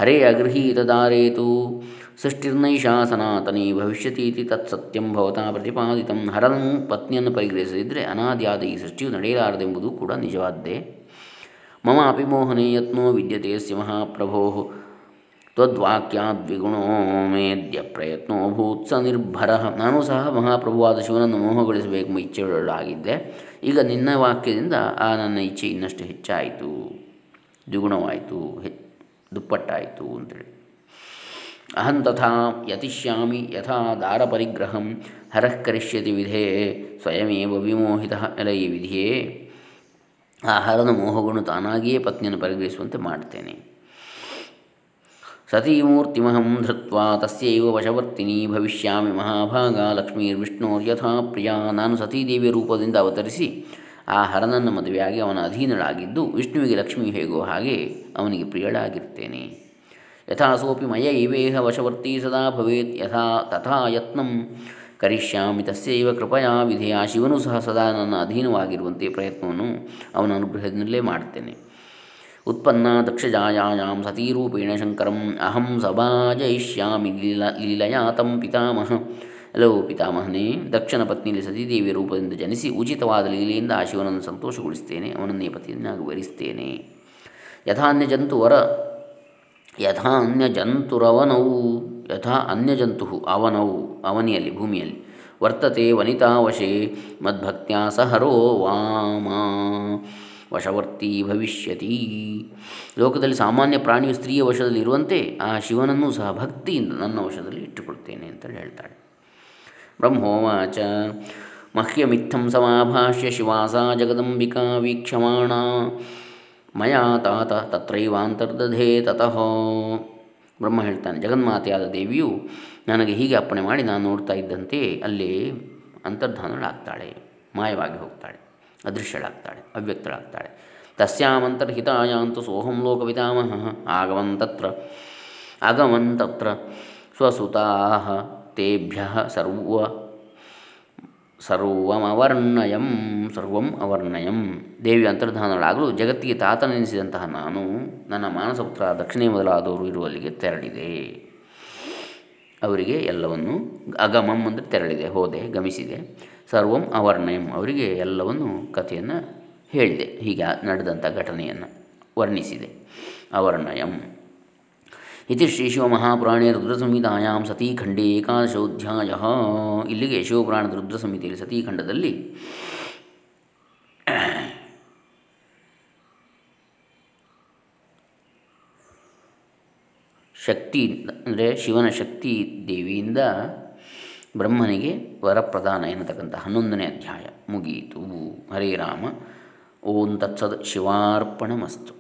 ಹರೇ ಅಗೃಹೀತದಾರೇತು ಸೃಷ್ಟಿರ್ನೈಷಾ ಸನಾತನಿ ತತ್ ಸತ್ಯಂ ಭವತಾ ಪ್ರತಿಪಾದಿತಂ. ಹರನು ಪತ್ನಿಯನ್ನು ಪರಿಗ್ರಹಿಸದಿದ್ದರೆ ಅನಾದಿಯಾದ ಈ ಸೃಷ್ಟಿಯು ನಡೆಯಲಾರದೆಂಬುದು ಕೂಡ ನಿಜವಾದ್ದೇ. ಮಮ ಅಪಿಮೋಹನೆ ಯತ್ನೋ ವಿದ್ಯತೆ ಸ್ಯ ಮಹಾಪ್ರಭೋ ತ್ವದ್ವಾಕ್ಯಾದ್ವಿಗುಣೋ ಮೇದ್ಯ ಪ್ರಯತ್ನೋ ಸ ನಿರ್ಭರ ನಾನು ಸಹ ಮಹಾಪ್ರಭುವಾದ ಶಿವನನ್ನು ಮೋಹಗೊಳಿಸಬೇಕೆಂಬ ಇಚ್ಛೆಗಳಾಗಿದ್ದೆ ಈಗ ನಿನ್ನ ವಾಕ್ಯದಿಂದ ಆ ನನ್ನ ಇಚ್ಛೆ ಇನ್ನಷ್ಟು ಹೆಚ್ಚಾಯಿತು. ದ್ವಿಗುಣವಾಯಿತು, ಹೆ, ದುಪ್ಪಟ್ಟಾಯಿತು ಅಂತೇಳಿ. ಅಹಂ ತಥಾ ಯತಿಷ್ಯಾಮಿ ಯಥಾ ದಾರಪರಿಗ್ರಹಂ ಹರಃ ಕರಿಷ್ಯತಿ ವಿಧೇ ಸ್ವಯಮೇವ ವಿಮೋಹಿತ ಎಲ ಈ ವಿಧಿಯೇ। ಆ ಹರನ ಮೋಹಗುಣ ತಾನಾಗಿಯೇ ಪತ್ನಿಯನ್ನು ಪರಿಗ್ರಹಿಸುವಂತೆ ಮಾಡ್ತೇನೆ. ಸತೀಮೂರ್ತಿಮಹಂ ಧೃತ್ವ ತಸ್ಯೈವ ವಶವರ್ತಿನಿ ಭವಿಷ್ಯಾಮಿ ಮಹಾಭಾಗ ಲಕ್ಷ್ಮೀರ್ವಿಷ್ಣೋರ್ಯಥಾ ಪ್ರಿಯ. ನಾನು ಸತೀದೇವಿಯ ರೂಪದಿಂದ ಅವತರಿಸಿ ಆ ಹರನನ್ನು ಮದುವೆಯಾಗಿ ಅವನ ಅಧೀನಳಾಗಿದ್ದು ವಿಷ್ಣುವಿಗೆ ಲಕ್ಷ್ಮಿ ಹೇಗೋ ಹಾಗೆ ಅವನಿಗೆ ಪ್ರಿಯಳಾಗಿರ್ತೇನೆ. ಯಥಾ ಸೋಪಿ ಮಯ ಇವೇಹ ವಶವರ್ತಿ ಸದಾ ಭವೇತ್ ಯಥಾ ತಥಾ ಯತ್ನಂ ಕರಿಷ್ಯಾಮಿ ತಸ್ಯೈವ ಕೃಪಯಾ ವಿಧೇಯ. ಶಿವನು ಸಹ ಸದಾ ನನ್ನ ಅಧೀನವಾಗಿರುವಂತೆ ಪ್ರಯತ್ನವನ್ನು ಅವನ ಅನುಗ್ರಹದಿಂದಲೇ ಮಾಡ್ತೇನೆ ಉತ್ಪನ್ನ ದಕ್ಷಜಾಯಾಂ ಸತೀರೂಪೇಣ ಶಂಕರಂ ಅಹಂ ಸಭಾಜಯಿಷ್ಯಾಮಿ ಲೀಲ ಲೀಲಯಾ ತಂ ಪಿತಾಮಹ. ಹಲೋ ಪಿತಾಮಹನೇ, ದಕ್ಷನ ಪತ್ನಿಯಲ್ಲಿ ಸತೀದೇವಿಯ ರೂಪದಿಂದ ಜನಿಸಿ ಉಚಿತವಾದ ಲೀಲೆಯಿಂದ ಆ ಶಿವನನ್ನು ಸಂತೋಷಗೊಳಿಸ್ತೇನೆ ಅವನನ್ನೇ ಪತಿಯನ್ನಾಗಿ ವರಿಸ್ತೇನೆ ಯಥಾನ್ಯ ಜಂತು ವರ ಯಥಾ ಅನ್ಯಜಂತುರವನವು ಯಥಾ ಅನ್ಯಜಂತು ಅವನವು ಅವನಿಯಲ್ಲಿ, ಭೂಮಿಯಲ್ಲಿ. ವರ್ತತೆ ವನಿತಾವಶೇ, ಮದ್ಭಕ್ತ್ಯಾ ಸಹರೋ ವಾಮ. ವಶವರ್ತಿ ಭವಿಷ್ಯತಿ. ಲೋಕದಲ್ಲಿ ಸಾಮಾನ್ಯ ಪ್ರಾಣಿಯು ಸ್ತ್ರೀಯ ವಶದಲ್ಲಿ ಇರುವಂತೆ, ಆ ಶಿವನನ್ನು ಸಹ ಭಕ್ತಿಯಿಂದ ನನ್ನ ವಶದಲ್ಲಿ ಇಟ್ಟುಕೊಳ್ತೇನೆ ಅಂತ ಹೇಳ್ತಾಳೆ. ಬ್ರಹ್ಮೋವಾಚ. ಮಹ್ಯಮಿತ್ತಂ ಸಮಾಭಾಷ್ಯ ಶಿವಾಸಾ ಜಗದಂಬಿಕಾ ವೀಕ್ಷಮಾಣ. ಮಯಾ ತಾತ ತತ್ರೈವಾಂತರ್ದಧೇ ತತಃ. ಬ್ರಹ್ಮ ಹೇಳ್ತಾನೆ, ಜಗನ್ಮಾತೆಯಾದ ದೇವಿಯು ನನಗೆ ಹೀಗೆ ಅಪ್ಪಣೆ ಮಾಡಿ ನಾನು ನೋಡ್ತಾ ಇದ್ದಂತೆ ಅಲ್ಲಿ ಅಂತರ್ಧಾನಳಾಗ್ತಾಳೆ, ಮಾಯವಾಗಿ ಹೋಗ್ತಾಳೆ, ಅದೃಶ್ಯಳಾಗ್ತಾಳೆ, ಅವ್ಯಕ್ತಳಾಗ್ತಾಳೆ. ತಸ್ಯಾಮಂತರ್ಹಿತಾಯಾಂತು ಸೋಹಂ ಲೋಕಪಿತಾಮಹ ಆಗಮನ್ ತತ್ರ ಆಗಮನ್ ತತ್ರ ಸ್ವಸುತಾ ತೇಭ್ಯ ಸರ್ವ ಸರ್ವಮವರ್ಣಯಂ ಸರ್ವಂ ಅವರ್ಣಯಂ. ದೇವಿ ಅಂತರ್ಧಾನಗಳಾಗಲು ಜಗತ್ತಿಗೆ ತಾತನೆನಿಸಿದಂತಹ ನಾನು, ನನ್ನ ಮಾನಸಪುತ್ರ ದಕ್ಷಿಣೆ ಮೊದಲಾದವರು ಇರುವಲ್ಲಿಗೆ ತೆರಳಿದೆ. ಅವರಿಗೆ ಎಲ್ಲವನ್ನು ಅಗಮಂ ಅಂದರೆ ತೆರಳಿದೆ, ಹೋದೆ, ಗಮಿಸಿದೆ. ಸರ್ವಂ ಅವರ್ಣಯಂ ಅವರಿಗೆ ಎಲ್ಲವನ್ನು ಕಥೆಯನ್ನು ಹೇಳಿದೆ, ಹೀಗೆ ನಡೆದಂಥ ಘಟನೆಯನ್ನು ವರ್ಣಿಸಿದೆ. ಅವರ್ಣಯಂ. ಇತಿ ಶ್ರೀ ಶಿವಮಹಾಪುರಾಣೇ ರುದ್ರಸಂಹಿತಾಯಾಂ ಸತೀಖಂಡೇ ಏಕಾದಶೋಧ್ಯಾಯ ಇಲ್ಲಿಗೆ ಶಿವಪುರಾಣದ ರುದ್ರ ಸಂಹಿತೆಯಲ್ಲಿ ಸತೀಖಂಡದಲ್ಲಿ ಶಕ್ತಿ, ಅಂದರೆ ಶಿವನ ಶಕ್ತಿ ದೇವಿಯಿಂದ ಬ್ರಹ್ಮನಿಗೆ ವರಪ್ರಧಾನ ಎನ್ನತಕ್ಕಂಥ ಹನ್ನೊಂದನೇ ಅಧ್ಯಾಯ ಮುಗಿಯಿತು. ಹರೇ ರಾಮ, ಓಂ ತತ್ಸದ್ ಶಿವಾರ್ಪಣಮಸ್ತು.